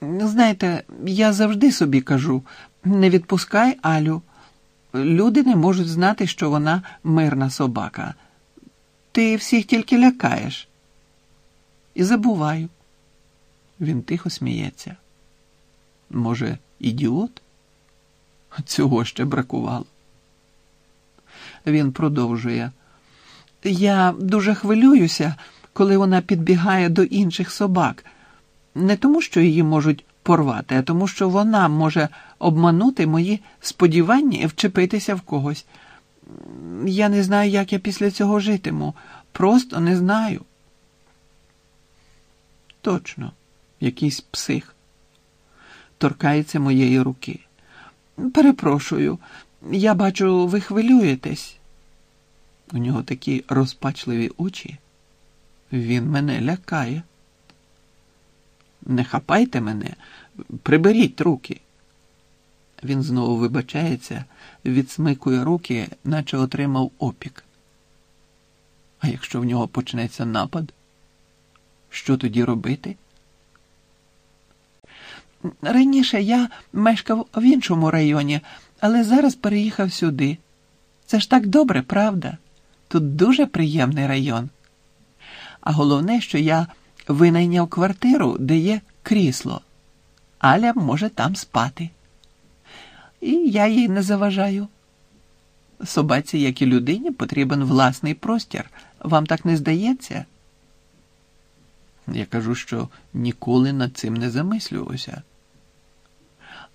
Знаєте, я завжди собі кажу: не відпускай Алю. Люди не можуть знати, що вона мирна собака. Ти всіх тільки лякаєш. І забуваю. Він тихо сміється. Може, ідіот? Цього ще бракувало. Він продовжує. Я дуже хвилююся, коли вона підбігає до інших собак. Не тому, що її можуть порвати, а тому, що вона може обманути мої сподівання і вчепитися в когось. Я не знаю, як я після цього житиму. Просто не знаю. Точно, якийсь псих. Торкається моєї руки. Перепрошую, я бачу, ви хвилюєтесь. У нього такі розпачливі очі. Він мене лякає. Не хапайте мене, приберіть руки. Він знову вибачається, відсмикує руки, наче отримав опік. А якщо в нього почнеться напад, що тоді робити? Раніше я мешкав в іншому районі, але зараз переїхав сюди. Це ж так добре, правда? Тут дуже приємний район. А головне, що я винайняв квартиру, де є крісло. Аля може там спати. І я їй не заважаю. Собаці, як і людині, потрібен власний простір. Вам так не здається? Я кажу, що ніколи над цим не замислювався.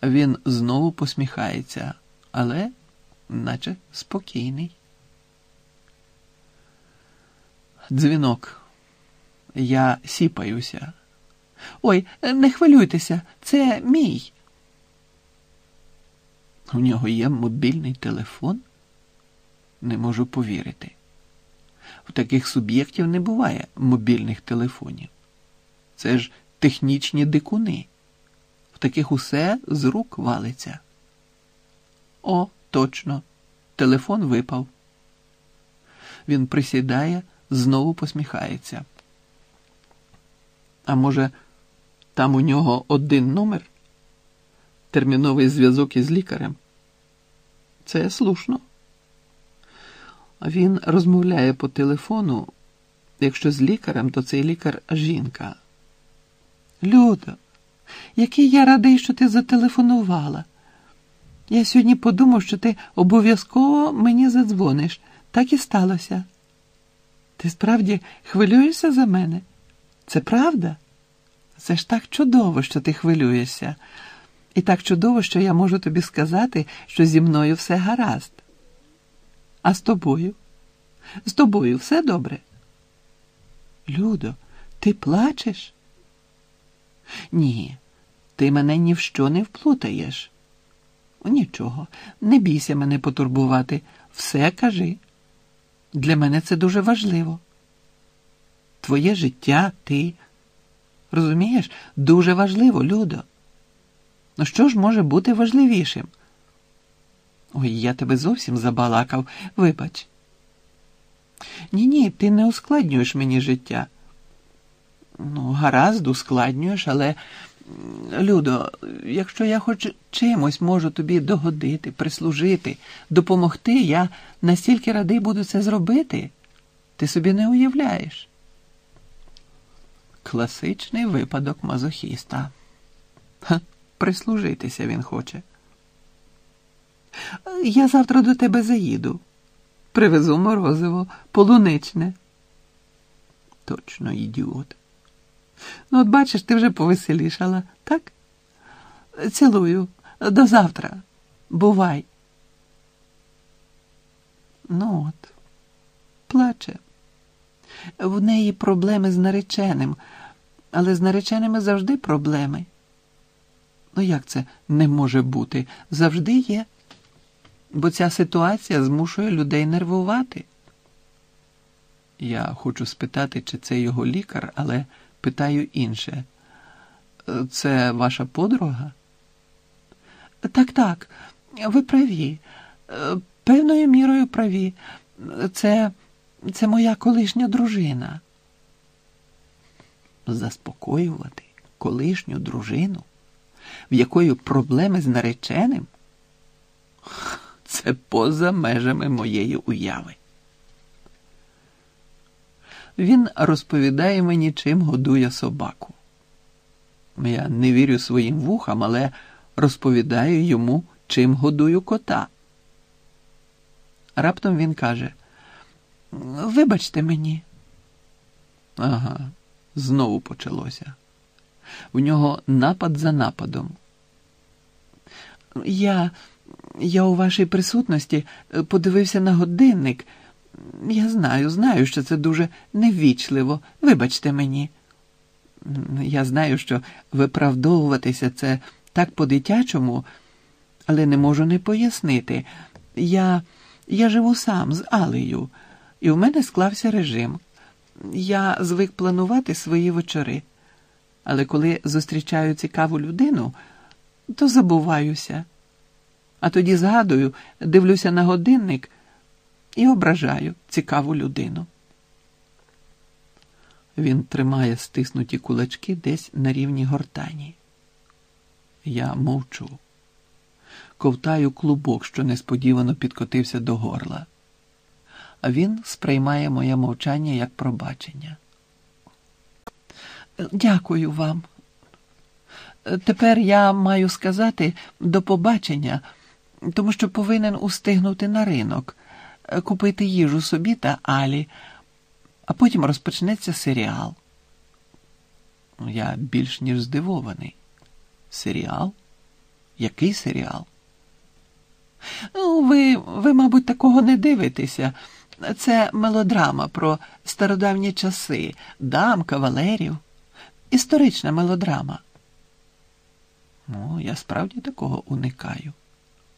Він знову посміхається, але наче спокійний. Дзвінок. Я сіпаюся. Ой, не хвилюйтеся, це мій. У нього є мобільний телефон? Не можу повірити. В таких суб'єктів не буває мобільних телефонів. Це ж технічні дикуни. В таких усе з рук валиться. О, точно, телефон випав. Він присідає, знову посміхається. А може, там у нього один номер? Терміновий зв'язок із лікарем? Це слушно. Він розмовляє по телефону. Якщо з лікарем, то цей лікар жінка. Люда, який я радий, що ти зателефонувала. Я сьогодні подумав, що ти обов'язково мені задзвониш. Так і сталося. Ти справді хвилюєшся за мене? Це правда? Це ж так чудово, що ти хвилюєшся. І так чудово, що я можу тобі сказати, що зі мною все гаразд. А з тобою? З тобою все добре? Людо, ти плачеш? Ні, ти мене ні в що не вплутаєш. Нічого, не бійся мене потурбувати. Все кажи. Для мене це дуже важливо. Твоє життя, ти. Розумієш, дуже важливо, Людо. Ну що ж може бути важливішим? Ой, я тебе зовсім забалакав, вибач. Ні, ні, ти не ускладнюєш мені життя. Ну, гаразд, ускладнюєш, але, Людо, якщо я хоч чимось можу тобі догодити, прислужити, допомогти, я настільки радий буду це зробити, ти собі не уявляєш. Класичний випадок мазохіста. Ха, прислужитися він хоче. Я завтра до тебе заїду. Привезу морозиво, полуничне. Точно, ідіот. Ну, от бачиш, ти вже повеселішала, так? Цілую. До завтра. Бувай. Ну от, плаче. В неї проблеми з нареченим, але з нареченими завжди проблеми. Ну, як це не може бути? Завжди є. Бо ця ситуація змушує людей нервувати. Я хочу спитати, чи це його лікар, але питаю інше. Це ваша подруга? Так, так, ви праві. Певною мірою праві. Це, Це моя колишня дружина. Заспокоювати колишню дружину. в якої проблеми з нареченим? Це поза межами моєї уяви. Він розповідає мені, чим годує собаку. Я не вірю своїм вухам, але розповідаю йому, чим годую кота. Раптом він каже: Вибачте мені. Ага, знову почалося. У нього напад за нападом. Я я у вашій присутності подивився на годинник. Я знаю, знаю, що це дуже неввічливо. Вибачте мені. Я знаю, що виправдовуватися це так по-дитячому, але не можу не пояснити. Я, Я живу сам з Алею, і в мене склався режим. Я звик планувати свої вечори. Але коли зустрічаю цікаву людину, то забуваюся. А тоді згадую, дивлюся на годинник і ображаю цікаву людину. Він тримає стиснуті кулачки десь на рівні гортані. Я мовчу, ковтаю клубок, що несподівано підкотився до горла. Він сприймає моє мовчання як пробачення. Дякую вам. Тепер я маю сказати до побачення, тому що повинен устигнути на ринок, купити їжу собі та Алі, а потім розпочнеться серіал. Я більш ніж здивований. Серіал? Який серіал? Ну, ви, ви, мабуть, такого не дивитеся. Це мелодрама про стародавні часи, дам, кавалерів. Історична мелодрама. Ну, я справді такого уникаю.